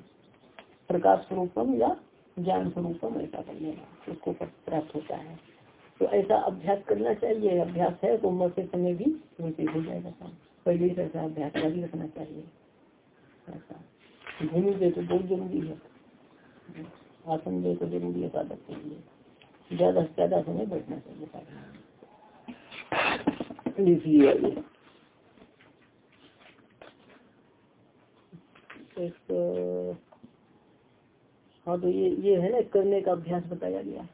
प्रकाश स्वरूपम या ज्ञान स्वरूपम ऐसा कर लेना, उसको प्राप्त होता है। तो ऐसा अभ्यास करना चाहिए, अभ्यास है तो मरते समय भी वैसे हो जाएगा काम। पहले से ऐसा अभ्यास जारी रखना चाहिए। ऐसा। भूमि दे तो बहुत ज़रूरी है। आसन दे तो ज़रूरी है साधक के लिए। ज़्यादा से ज़्यादा समय बैठना चाहिए साधना लिखिए एक हाँ तो ये ये है ना करने का अभ्यास बताया गया।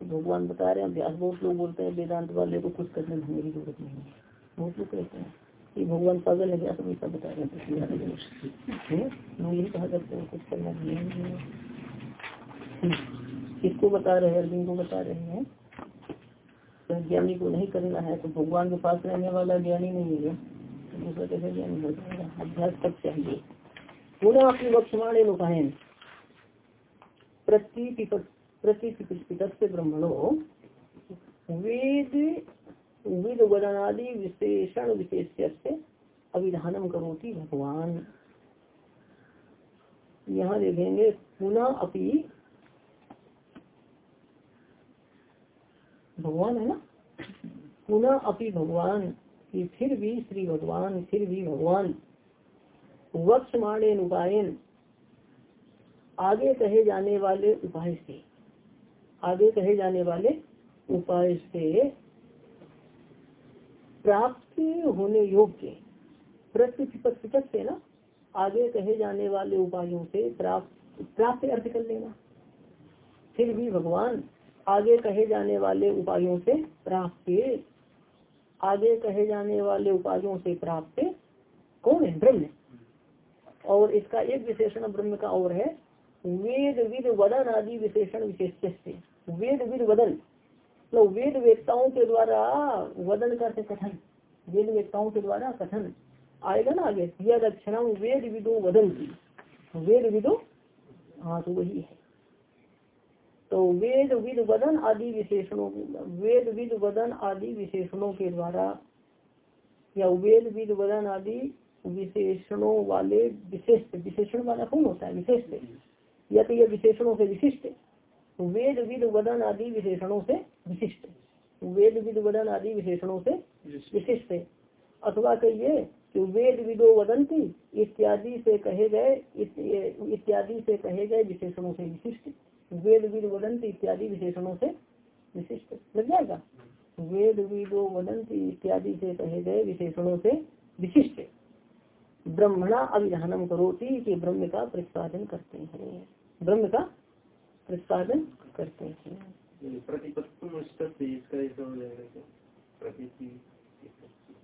भगवान बता रहे हैं, अभ्यास बहुत लोग बोलते हैं, वेदांत वाले को कुछ करने की ज़रूरत नहीं है। बहुत लोग कहते हैं, कि भगवान पागल है क्या सभी बता रहे हैं हम यही कहा करते हैं, कुछ करना नहीं है। किसको बता रहे हैं अर्जुन को बता रहे हैं तो ज्ञानी को नहीं करना है तो भगवान के पास रहने वाला ज्ञानी नहीं है। तो दूसरा कैसे ज्ञानी हो अभ्यास तक चाहिए। अपनी वक्षमाण वेद विद वदनादि विशेषण विशेष से अभिधानम करोति भगवान। यहाँ देखेंगे, पुनः अपनी भगवान है ना? पुनः अपनी भगवान, कि फिर भी श्री भगवान, फिर भी भगवान। वक्ष माणे उपायन। आगे कहे जाने वाले उपाय से, आगे कहे जाने वाले उपाय से प्राप्त होने योग्य प्रतिपत्त से ना, आगे कहे जाने वाले उपायों से प्राप्त प्राप्त अर्थ कर लेना। फिर भी भगवान आगे कहे जाने वाले उपायों से प्राप्त आगे कहे जाने वाले उपायों से प्राप्त कौन है? ब्रह्म। और इसका एक विशेषण ब्रह्म का और है। वेद विद वदन आदि विशेषण विशेष से वेद विद वदन। तो वेद वेदताओं के द्वारा वदन करते कथन। वेद वेदताओं के द्वारा कथन। आएगा ना आगे। यह अक्षरम वेद विदो वदन की वेद विदो हाँ तो वही है। तो वेद विद वदन आदि विशेषणों वेद विद वदन आदि विशेषणों के द्वारा या वेद विद वदन आदि विशेषणों वाले विशिष्ट विशेषण वाला कौन होता है? विशेष या तो ये विशेषणों से विशिष्ट वेद विद वदन आदि विशेषणों से विशिष्ट। वेद विद वदन आदि विशेषणों से विशिष्ट। अथवा कहिए कि वेद विदो वदंती इत्यादि से कहे गए इत्यादि से कहे गए विशेषणों से विशिष्ट। वेद विद वदंती इत्यादि विशेषणों से विशिष्ट। लग जाएगा? वेद विदो वदंती इत्यादि से कहे गए विशेषणों से विशिष्ट। ब्रह्मणा अभिधानम करोती कि ब्रह्म का प्रतिपादन करते हैं। ब्रह्म का प्रतिपादन करते हैं।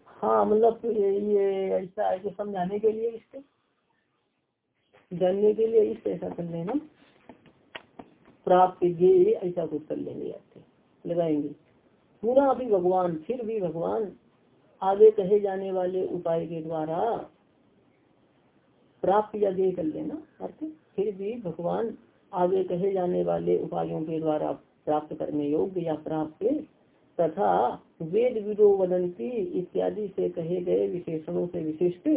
हाँ मतलब ये ऐसा है कि समझाने के लिए इसके जानने के लिए इस ऐसा कर लेना। प्राप्त ये ऐसा कुछ कर लेंगे आपके लगाएँगे। पूरा अभी भगवान फिर भी भगवान आगे कहे जाने वाले उपाय के द्वारा प्राप्त या दे कर लेना अर्थ फिर भी भगवान आगे कहे जाने वाले उपायों के द्वारा प्राप्त करने योग्य या प्राप्त तथा वेद विदो वदंती इत्यादि से कहे गए विशेषणों से विशिष्ट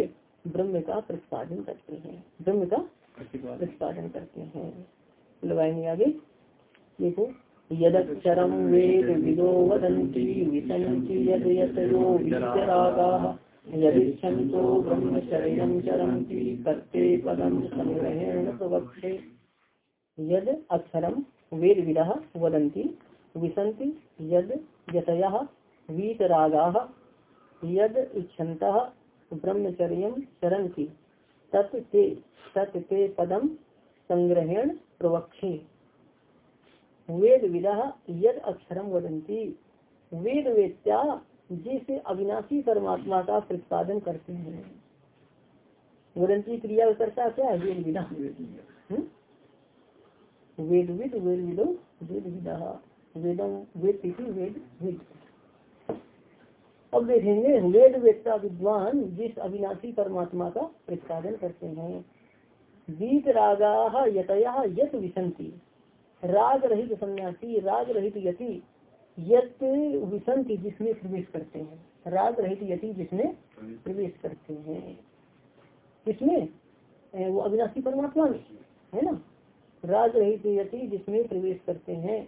ब्रह्म का प्रतिपादन करते हैं। ब्रह्म का प्रतिपादन करते हैं। लगाएँगे आगे। देखो वेद विदो वदंती विसंति यद पदं संग्रहेण प्रवक्षे यद अक्षरम वेद विदा वदंती विसंति यद यतय वीतरागा, यद चरंती तत्ते तत्ते पदम संग्रहेण प्रवक्षे। वेद विदा यद अक्षरम वदंती वेद वेत्या जिस अविनाशी परमात्मा का प्रतिपादन करते हैं। वदंती क्रिया करता क्या है? वेद विदा वेद विद वेद विदो वेद विदा वेदम वेद तिथि वेद विद अब देखेंगे वेद वेदता विद्वान जिस अविनाशी परमात्मा का प्रतिपादन करते हैं। बीत रागा यतया यत विसंति राग रहित सन्यासी राग रहित यति, यत विसंति जिसमें प्रवेश करते हैं। राग रहित यति जिसमें प्रवेश करते हैं। किसमें वो अविनाशी परमात्मा में, है ना? राज रहित यति जिसमें प्रवेश करते हैं।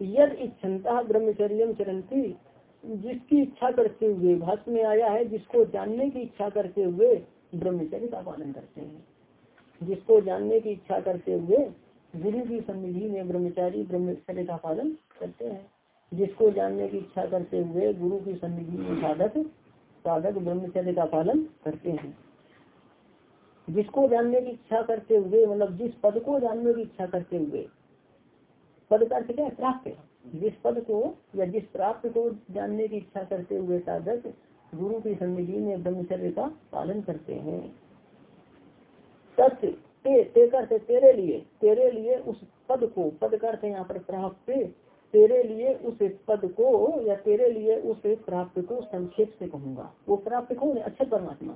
यद इच्छनता ब्रह्मचर्य चरंती जिसकी इच्छा करते हुए, भाष्य में आया है, जिसको जानने की इच्छा करते हुए ब्रह्मचर्य का पालन करते हैं। जिसको जानने की इच्छा करते हुए गुरु की सन्निधि में ब्रह्मचारी, ब्रह्मचर्य का पालन करते हैं। जिसको जानने की इच्छा करते हुए गुरु की सन्निधि में साधक साधक, ब्रह्मचर्य का पालन करते हैं। जिसको जानने की इच्छा करते हुए मतलब जिस पद को जानने की इच्छा करते हुए, पद का अर्थ क्या प्राप्त जिस पद को या जिस प्राप्त को जानने की इच्छा करते हुए साधक गुरु की सन्निधि में ब्रह्मचर्य का पालन करते हैं। ते, ते करते तेरे लिए तेरे लिए उस पद को पद करते यहाँ पर प्राप्त तेरे लिए उस पद को या तेरे लिए उस प्राप्त को संक्षेप से कहूँगा। वो प्राप्त कौन है? अक्षर परमात्मा।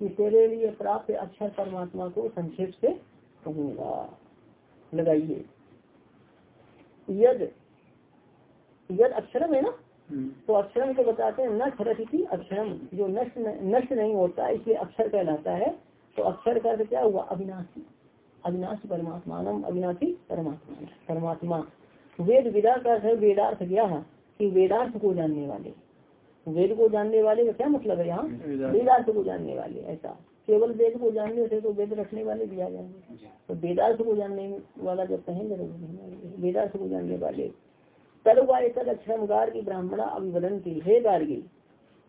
कि तेरे लिए प्राप्त अक्षर परमात्मा को संक्षेप से कहूँगा। लगाइए। यद यद अक्षरम है ना? हम्म। तो अक्षरम को बताते हैं न खरती अक्षरम जो नष्ट नष्ट नहीं होता इसलिए अक्षर कहलाता है तो अक्षर का क्या हुआ? अविनाशी। अविनाशी परमात्मा नम अविनाशी परमात्मा। परमात्मा। वेद विदा का है वेदार्थ क्या है? कि वेदार्थ को जानने वाले। वेद को जानने वाले का क्या मतलब है यहाँ? वेदार्थ। को जानने वाले ऐसा। केवल वेद को जानने से तो वेद रखने वाले भी आ जाएँगे। तो वेदार्थ को जानने वाला जब कहेंगे तो वेदार्थ को जानने वाले। तलवा तद अक्षर गार्गी ब्राह्मणा अभिवदन की हे गार्गी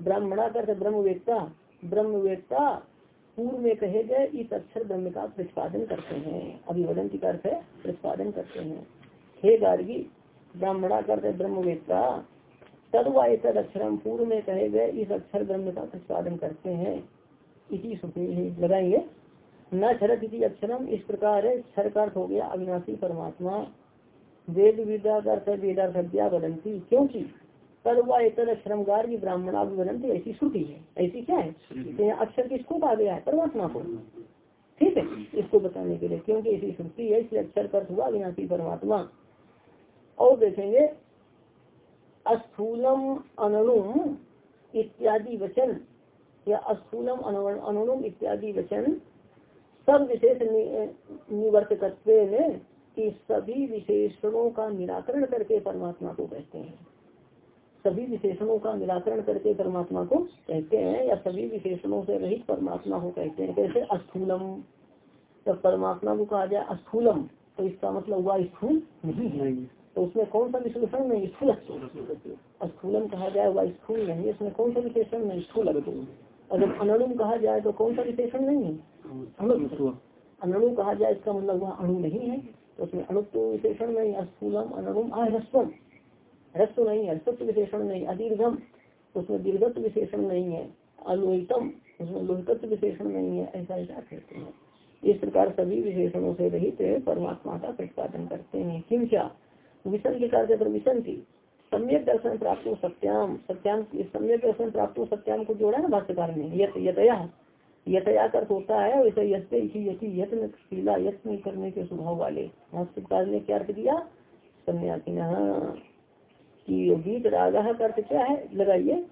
ब्राह्मणा कर ब्रह्मवेत्ता ब्रह्मवेत्ता पूर्व में कहे गए इस अक्षर ब्रह्म का प्रतिपादन करते हैं। अभिवदन की अर्थ है प्रतिपादन करते हैं। हे गार्गी, ब्राह्मणा करते ब्रह्मवेत्ता। तदवा तद अक्षरम पूर्व में कहे गए इस अक्षर ब्रह्म का प्रतिपादन करते हैं। इसी सुखी लगाएँगे न शरत इसी अक्षरम, इस प्रकार है क्षर का हो गया अविनाशी परमात्मा। वेद विद्या वेदार्थ विद्या बदंती। क्योंकि तदवा तद अक्षरमगार की ब्राह्मणा भी बदंती ऐसी श्रुति है। ऐसी क्या है? तो अक्षर किसको कहा गया है परमात्मा को। ठीक है? इसको बताने के लिए क्योंकि ऐसी श्रुति है इसलिए अक्षर कर हुआ अविनाशी परमात्मा। और देखेंगे अस्थूलम अनुम इत्यादि वचन या अस्थूलम अनुम इत्यादि वचन सब विशेष निवर्तकत्व में कि सभी विशेषणों का निराकरण करके परमात्मा को कहते हैं। सभी विशेषणों का निराकरण करके परमात्मा को कहते हैं या सभी विशेषणों से रहित परमात्मा को कहते हैं। कैसे? अस्थूलम। जब परमात्मा को कहा जाए अस्थूलम तो इसका मतलब हुआ स्थूल नहीं है। तो उसमें कौन सा विशेषण नहीं स्थूल स्थूलम कहा जाए वह स्थूल नहीं इसमें कौन सा विशेषण? नहीं स्थूल अगर अणु कहा जाए तो कौन सा विशेषण? नहीं है अणु कहा जाए इसका मतलब वह अणु नहीं है। तो उसमें अणुत्व विशेषण नहीं स्थूलम अणुम आस्वम रस्व नहीं है सत्य विशेषण नहीं अदीर्घम, उसमें दीर्घत्व विशेषण नहीं है, अलोहितम, उसमें लोहितत्व विशेषण नहीं है, ऐसा ऐसा कहते हैं। इस प्रकार सभी विशेषणों से रहित परमात्मा का प्रतिपादन करते हैं। किम क्या? विषम के कार्य पर विषम थी सम्यक दर्शन प्राप्त हो सत्याम सत्याम सम्यक दर्शन प्राप्त हो सत्याम को जोड़ा है ना भाष्यकार ने, यत, यतया कर होता है, वैसे यत्न यति, यत्न शीला, यत्न करने के स्वभाव वाले। भाष्यकार ने क्या अर्थ दिया सन्यासी कि वीत रागा का अर्थ क्या है? लगाइए।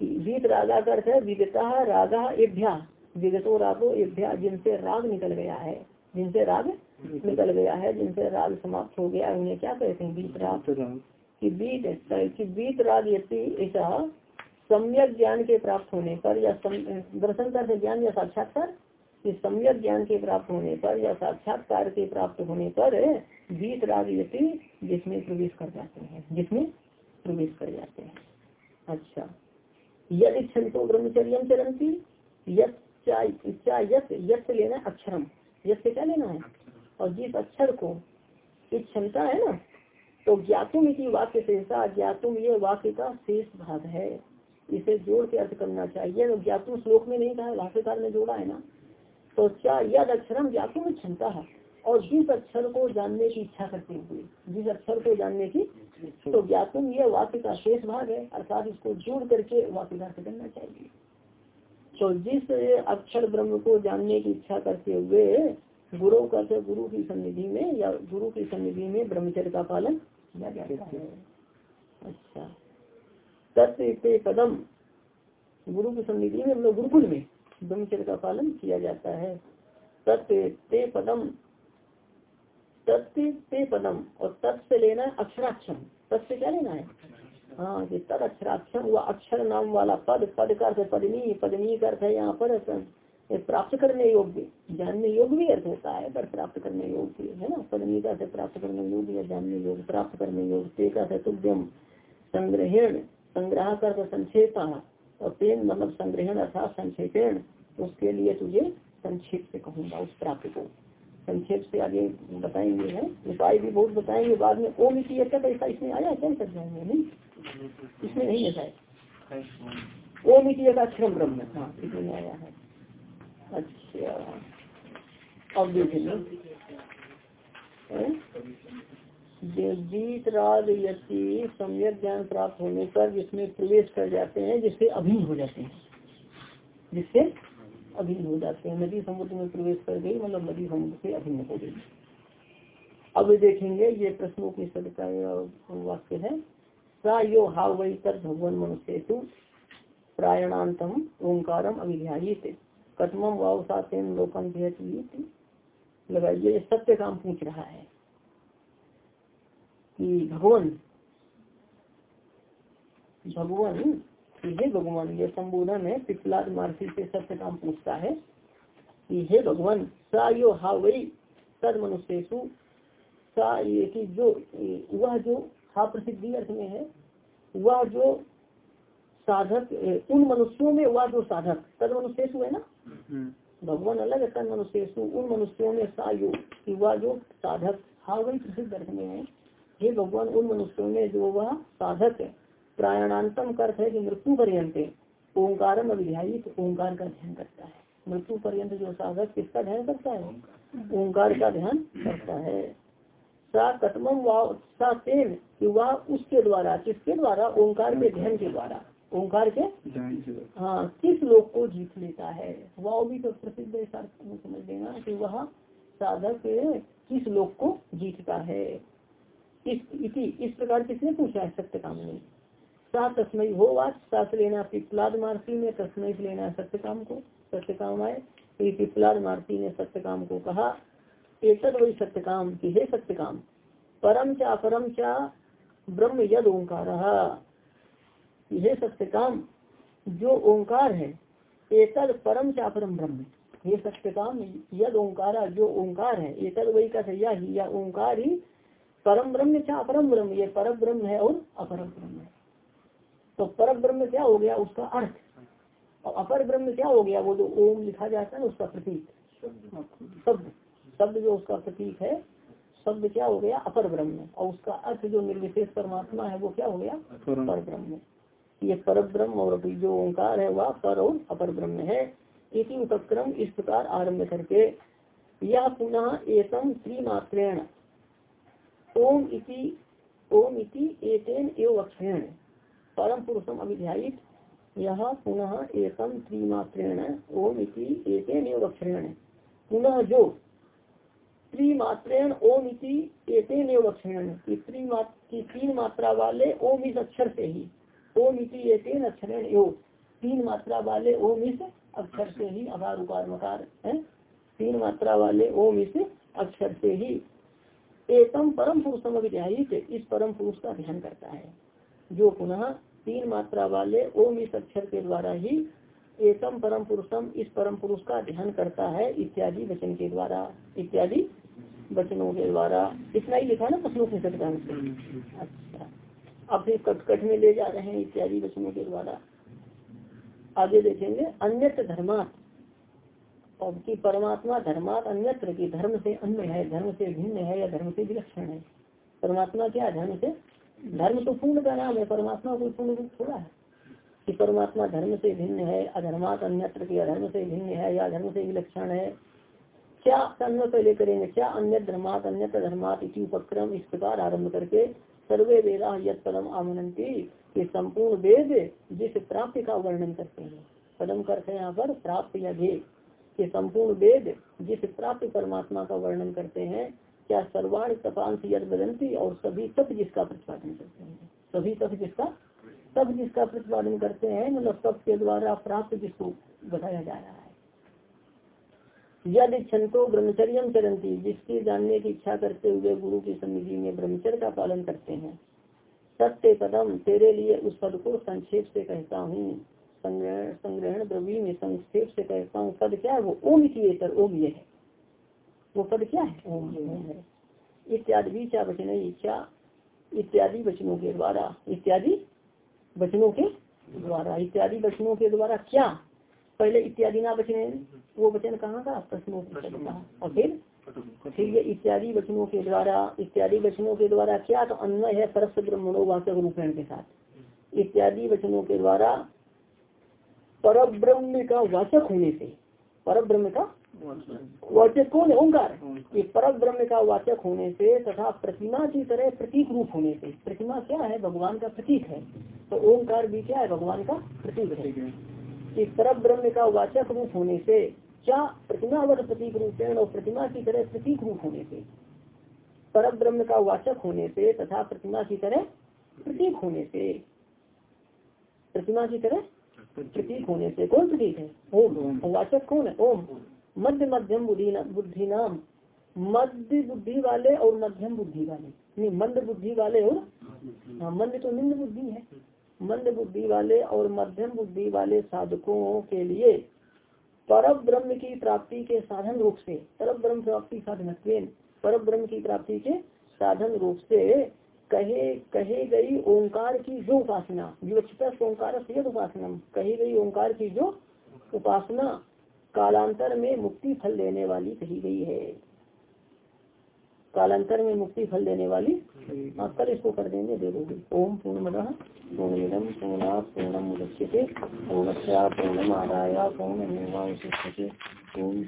वीत रागा का अर्थ है विगता रागा एभ्या विगतो रागो एभ्या जिनसे राग निकल गया है। जिनसे राग निकल गया है जिनसे राग समाप्त हो गया उन्हें क्या कहते हैं? बीत राग। की बीत की बीत राग यदि ऐसा सम्यक ज्ञान के प्राप्त होने पर या दर्शन कर ज्ञान या साक्षात्कार कि सम्यक ज्ञान के प्राप्त होने पर या साक्षात्कार के प्राप्त होने पर बीत राग यति जिसमें प्रवेश कर जाते हैं जिसमें प्रवेश कर जाते हैं। अच्छा। यदि तो ब्रह्मचर्य चरण की लेना अक्षरम। यथ से क्या लेना है? और जिस अक्षर को इस क्षमता है ना तो ज्ञातुम इसी वाक्य शेषा ज्ञातुम ये वाक्य का शेष भाग है। इसे जोड़ के अर्थ करना चाहिए। तो ज्ञातुम श्लोक में नहीं कहा भाष्यकार ने जोड़ा है ना। तो क्या यद अक्षरम ज्ञातुम क्षमता है। और जिस अक्षर को जानने की इच्छा करते हुए जिस अक्षर को जानने की तो ज्ञातुम ये वाक्य का शेष भाग है अर्थात इसको जोड़ करके वाक्य का अर्थ करना चाहिए। तो जिस अक्षर ब्रह्म को जानने की इच्छा करते हुए गुरु करते गुरु की सन्निधि में या गुरु की सन्निधि में ब्रह्मचर्य का पालन किया जाता है। अच्छा। तत्व कदम गुरु की सन्निधि में मतलब गुरुकुल में ब्रह्मचर्य का पालन किया जाता है। तत्व ते पदम तत्व ते पदम और तत् से लेना है अक्षराक्षम। तत् से क्या लेना है? हाँ ये तद अक्षराक्षम हुआ, अक्षर नाम वाला पद पद का अर्थ पदनी पदनी का अर्थ है यहाँ पर प्राप्त करने योग्य, जानने योग्य भी अर्थ होता है, पर प्राप्त करने योग्य, है ना? पदनीता से प्राप्त करने योग्य जानने योग्य, प्राप्त करने योग्य का संग्रहण, संग्रह कर संक्षेप और पेन मतलब संग्रहण अर्थात संक्षेपण, उसके लिए तुझे संक्षेप से कहूँगा, उस प्राप्त को। संक्षेप से आगे बताएँगे है, उपाय भी बहुत बताएँगे, बाद में ओम इसी ऐसा इसमें आया, क्या कर जाएँगे नहीं? इसमें नहीं है शायद। ओम इति एक अक्षरम ब्रह्म। हाँ इसमें आया है। अच्छा। अब देखेंगे जीत राग यति सम्यक ज्ञान प्राप्त होने पर जिसमें प्रवेश कर जाते हैं, जिससे अभिन्न हो जाते हैं। जिससे अभिन्न हो जाते हैं। नदी समुद्र में प्रवेश कर गई मतलब नदी समुद्र से अभिन्न हो गई। अब देखेंगे, ये प्रश्नों की सदका वाक्य है। सा यो हाव वही कर भगवान मनुष्य प्रायणातम ओंकारम अभिध्यायित कथम वावसातेन लोकम लगाइए सत्य काम पूछ रहा है। कि भगवान भगवान हे भगवान ये संबोधन है पिछला मार्सी से सत्य काम पूछता है कि हे भगवान सा यो हा वही सद मनुष्य सा ये कि जो वह जो हा प्रसिद्धि अर्थ में है वह जो साधक उन मनुष्यों में वह जो साधक तद मनुष्य है ना हम्म। भगवान अलग है तद मनुष्य उन मनुष्यों में सा यो कि वह जो साधक हा वही प्रसिद्ध अर्थ में है हे भगवान उन मनुष्यों में जो वह साधक है प्रायणांतम अर्थ है कि मृत्यु पर्यंत ओंकार ओंकार का ध्यान करता है। मृत्यु पर्यंत जो साधक किसका ध्यान करता है? ओंकार का ध्यान करता है। सा कथम सा तेन कि वह उसके द्वारा किसके द्वारा? ओंकार के ध्यान के द्वारा। ओंकार के? हाँ किस लोग को जीत लेता है? वह भी तो प्रसिद्ध समझ लेना कि वह साधक किस लोग को जीतता है। इस इति इस प्रकार किसने पूछा है? सत्य काम ने। सा तस्मय हो बात सास लेना पिपलाद मारती ने तस्मय लेना सत्य काम को सत्य काम आए तो पिपलाद मारती ने सत्य काम को कहा एक वही सत्य काम की है सत्य काम परम चा परम चा ब्रह्म यद ओंकार। यह सत्य काम जो ओंकार है, एतद परम चा परम ब्रह्म। ये सत्य काम यद ओंकारा, जो ओंकार है, एतद वही का ही, या ओंकार ही परम ब्रह्म क्या? अपरम ब्रह्म ये परम ब्रह्म है और अपरम ब्रह्म है। तो परम ब्रह्म क्या हो गया? उसका अर्थ। और अपर ब्रह्म क्या हो गया? वो जो ओम लिखा जाता है उसका प्रतीक। शब्द। शब्द जो उसका प्रतीक है शब्द क्या हो गया? अपर ब्रह्म और उसका अर्थ जो निर्विशेष परमात्मा है वो क्या हो गया? पर ब्रह्म ये पर ब्रह्म और जो ओंकार है वह पर और अपर ब्रह्म है। इसी उपक्रम इस प्रकार आरंभ करके यह पुनः एकम त्रिमात्रेण। ओम इति ओम इति एतेन एव अक्षरेण परम पुरुषम अभिध्यायित यह पुनः एकम त्रिमात्रेण, ओम इति एतेन एव अक्षरेण पुनः जो त्रिमात्रेण, ओम इति एतेन एव अक्षरेण की तीन मात्रा वाले ओम इस अक्षर से ही। ओम इति एतेन अक्षरेण एव तीन मात्रा वाले ओम इस अक्षर से ही। अगार उकार मकार है? तीन मात्रा वाले ओम इस अक्षर से ही। एकम परम पुरुषम अभिध्यायित इस परम पुरुष का ध्यान करता है। जो पुनः तीन मात्रा वाले ओम इस अक्षर के द्वारा ही एकम परम पुरुषम इस परम पुरुष का ध्यान करता है, इत्यादि वचन के द्वारा, इत्यादि वचनों के द्वारा। इतना ही लिखा ना प्रश्नों के सत्कार से। अच्छा। अब फिर कटकट में ले जा रहे हैं इत्यादि वचनों के द्वारा। आगे देखेंगे अन्य धर्मात। और की परमात्मा धर्मात अन्यत्र की धर्म से अन्य है, धर्म से भिन्न है या धर्म से विलक्षण है? परमात्मा क्या धर्म से? धर्म तो पूर्ण का नाम है, परमात्मा कोई पूर्ण रूप थोड़ा है? कि परमात्मा धर्म से भिन्न है, अधर्मात अन्यत्र की अधर्म से भिन्न है या धर्म से विलक्षण है? क्या अन्य पहले करेंगे क्या अन्य धर्मात अन्य धर्मात इसी उपक्रम इस प्रकार आरंभ करके सर्वे वेदा यद पदम आमनती के संपूर्ण वेद जिस प्राप्ति का वर्णन करते हैं, पदम करते हैं यहाँ पर, प्राप्त या भेद के संपूर्ण वेद, जिस प्राप्त परमात्मा का वर्णन करते हैं, क्या सर्वाण तपांश यद और सभी तप जिसका प्रतिपादन करते हैं? सभी तप जिसका? तप जिसका प्रतिपादन करते हैं मतलब तप के द्वारा प्राप्त जिसको बताया जा रहा है। यद छंतो ब्रह्मचर्य चरंती जिसकी जानने की इच्छा करते हुए गुरु की समिति में ब्रह्मचर्य का पालन करते हैं, सत्य कदम तेरे लिए उस पद को संक्षेप से कहता हूँ। संग्रहण संग्रहण द्रव्य में संक्षेप से कहता हूँ पद क्या है? वो ओम इतर ओम ये है। वो पद क्या है? ओम है। इत्यादि क्या वचन इच्छा, इत्यादि वचनों के द्वारा, इत्यादि वचनों के द्वारा, इत्यादि वचनों के द्वारा क्या? पहले इत्यादि ना वचन वो वचन कहाँ का? प्रश्नों का और फिर? फिर ये इत्यादि वचनों के द्वारा, इत्यादि वचनों के द्वारा क्या? तो अन्वय है परस ब्रह्मणो वाचक रूपेण के साथ। इत्यादि वचनों के द्वारा पर ब्रह्म का वाचक होने से पर ब्रह्म का वाचक कौन है? ओंकार। ये पर ब्रह्म का वाचक होने से तथा प्रतिमा की तरह प्रतीक रूप होने से प्रतिमा क्या है? भगवान का प्रतीक है। तो ओंकार भी क्या है? भगवान का प्रतीक है। कि पर ब्रह्म का वाचक रूप होने से क्या प्रतिमावत प्रतीक रूप है और प्रतिमा की तरह प्रतीक रूप होने से पर ब्रह्म का वाचक होने से तथा प्रतिमा की तरह प्रतीक होने से प्रतिमा की तरह प्रतीक होने से कौन प्रतीक है? ओम। वाचक कौन है? ओम। मध्य मध्यम बुद्धि बुद्धि नाम। मध्य बुद्धि वाले और मध्यम बुद्धि वाले। नहीं मंद बुद्धि वाले और हाँ मंद तो निम्न बुद्धि है। मंद बुद्धि वाले और मध्यम बुद्धि वाले साधकों के लिए पर ब्रह्म की प्राप्ति के साधन रूप से पर ब्रह्म प्राप्ति साधन पर ब्रह्म की प्राप्ति के साधन रूप से कहे कहे गई ओंकार की जो उपासना, विवक्षित ओंकार उपासना, कही गई ओंकार की जो उपासना, कालांतर में मुक्ति फल देने वाली कही गई है। कालांतर में मुक्ति फल देने वाली हाँ कल इसको कर देंगे, दे दोगे। ओम पूर्ण मद पूर्णमिदम पूर्णा पूर्णम मुदच्यते पूर्णस्या पूर्णमादाय पूर्णमेवावशिष्यते ओम